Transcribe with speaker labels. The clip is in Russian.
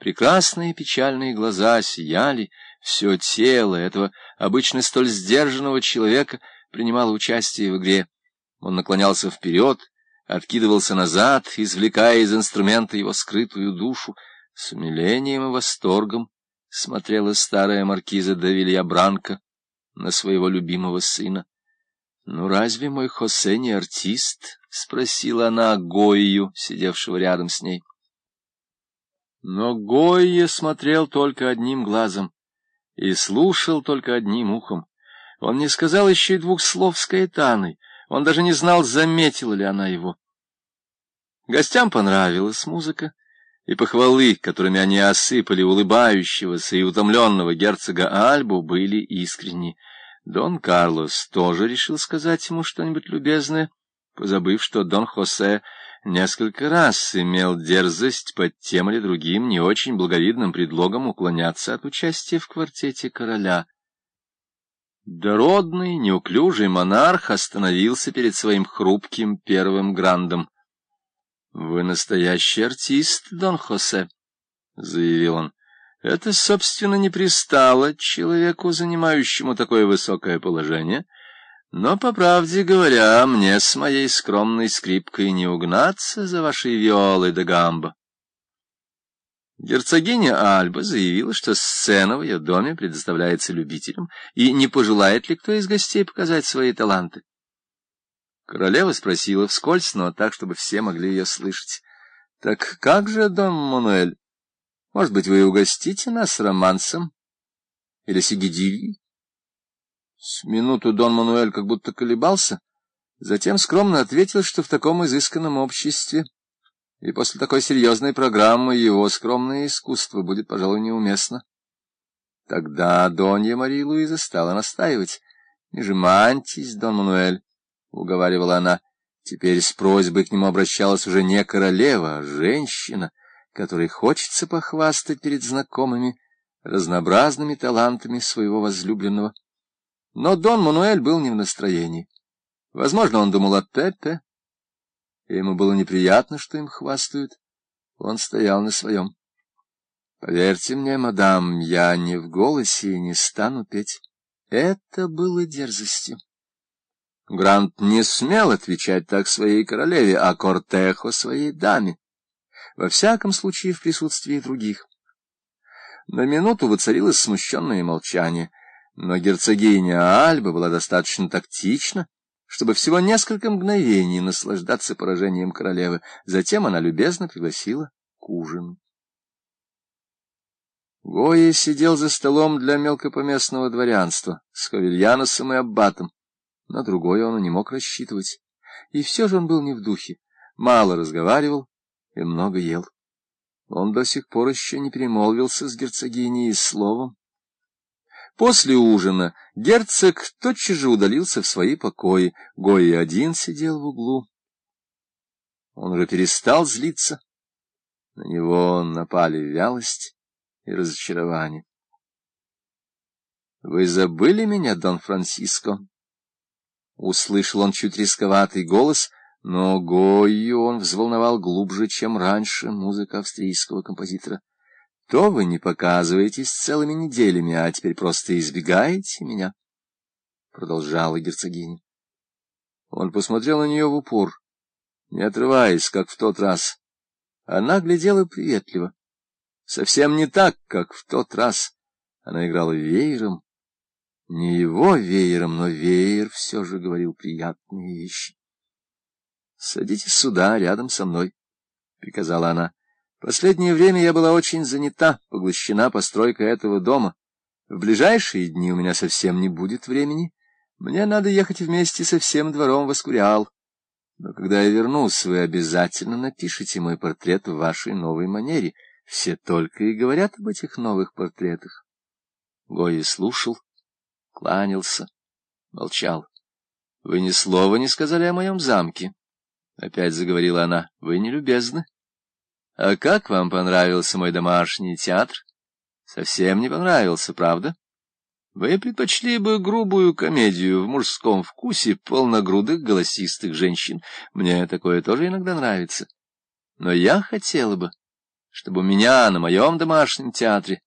Speaker 1: Прекрасные печальные глаза сияли, все тело этого обычно столь сдержанного человека принимало участие в игре. Он наклонялся вперед, откидывался назад, извлекая из инструмента его скрытую душу. С умилением и восторгом смотрела старая маркиза де Вильябранко на своего любимого сына. — Ну разве мой Хосе не артист? — спросила она Гою, сидевшего рядом с ней. Но Гойе смотрел только одним глазом и слушал только одним ухом. Он не сказал еще и двух слов с Каэтаной, он даже не знал, заметила ли она его. Гостям понравилась музыка, и похвалы, которыми они осыпали улыбающегося и утомленного герцога Альбу, были искренни. Дон Карлос тоже решил сказать ему что-нибудь любезное, позабыв, что Дон Хосе несколько раз имел дерзость под тем или другим не очень благовидным предлогом уклоняться от участия в квартете короля. Дородный, неуклюжий монарх остановился перед своим хрупким первым грандом. — Вы настоящий артист, Дон Хосе, — заявил он. — Это, собственно, не пристало человеку, занимающему такое высокое положение — но, по правде говоря, мне с моей скромной скрипкой не угнаться за вашей виолой де гамбо. Герцогиня Альба заявила, что сцена в ее доме предоставляется любителям, и не пожелает ли кто из гостей показать свои таланты. Королева спросила вскользь, но так, чтобы все могли ее слышать. — Так как же, Дон Мануэль, может быть, вы угостите нас романсом или сигидильей? С минуту Дон Мануэль как будто колебался, затем скромно ответил, что в таком изысканном обществе и после такой серьезной программы его скромное искусство будет, пожалуй, неуместно. Тогда Донья Мария Луиза стала настаивать. — Не жеманьтесь, Дон Мануэль, — уговаривала она. Теперь с просьбой к нему обращалась уже не королева, а женщина, которой хочется похвастать перед знакомыми разнообразными талантами своего возлюбленного. Но Дон Мануэль был не в настроении. Возможно, он думал о Пепе, и ему было неприятно, что им хвастают. Он стоял на своем. Поверьте мне, мадам, я не в голосе и не стану петь. Это было дерзостью. Грант не смел отвечать так своей королеве, а Кортехо своей даме. Во всяком случае, в присутствии других. На минуту воцарилось смущенное молчание — но герцогиня Альба была достаточно тактична, чтобы всего несколько мгновений наслаждаться поражением королевы. Затем она любезно пригласила к ужину. Гоя сидел за столом для мелкопоместного дворянства с Хавельяносом и Аббатом. На другое он не мог рассчитывать. И все же он был не в духе, мало разговаривал и много ел. Он до сих пор еще не перемолвился с герцогиней словом, После ужина герцог тотчас же удалился в свои покои. Гои один сидел в углу. Он уже перестал злиться. На него напали вялость и разочарование. — Вы забыли меня, Дон Франциско? Услышал он чуть рисковатый голос, но Гою он взволновал глубже, чем раньше музыка австрийского композитора то вы не показываетесь целыми неделями, а теперь просто избегаете меня, — продолжала герцогиня. Он посмотрел на нее в упор, не отрываясь, как в тот раз. Она глядела приветливо, совсем не так, как в тот раз. Она играла веером, не его веером, но веер все же говорил приятные вещи. — Садитесь сюда, рядом со мной, — приказала она. Последнее время я была очень занята, поглощена постройкой этого дома. В ближайшие дни у меня совсем не будет времени. Мне надо ехать вместе со всем двором в Аскуриал. Но когда я вернусь, вы обязательно напишите мой портрет в вашей новой манере. Все только и говорят об этих новых портретах. Гои слушал, кланялся, молчал. — Вы ни слова не сказали о моем замке. Опять заговорила она. — Вы не любезны. А как вам понравился мой домашний театр? Совсем не понравился, правда? Вы предпочли бы грубую комедию в мужском вкусе полногрудых голосистых женщин. Мне такое тоже иногда нравится. Но я хотела бы, чтобы у меня на моем домашнем театре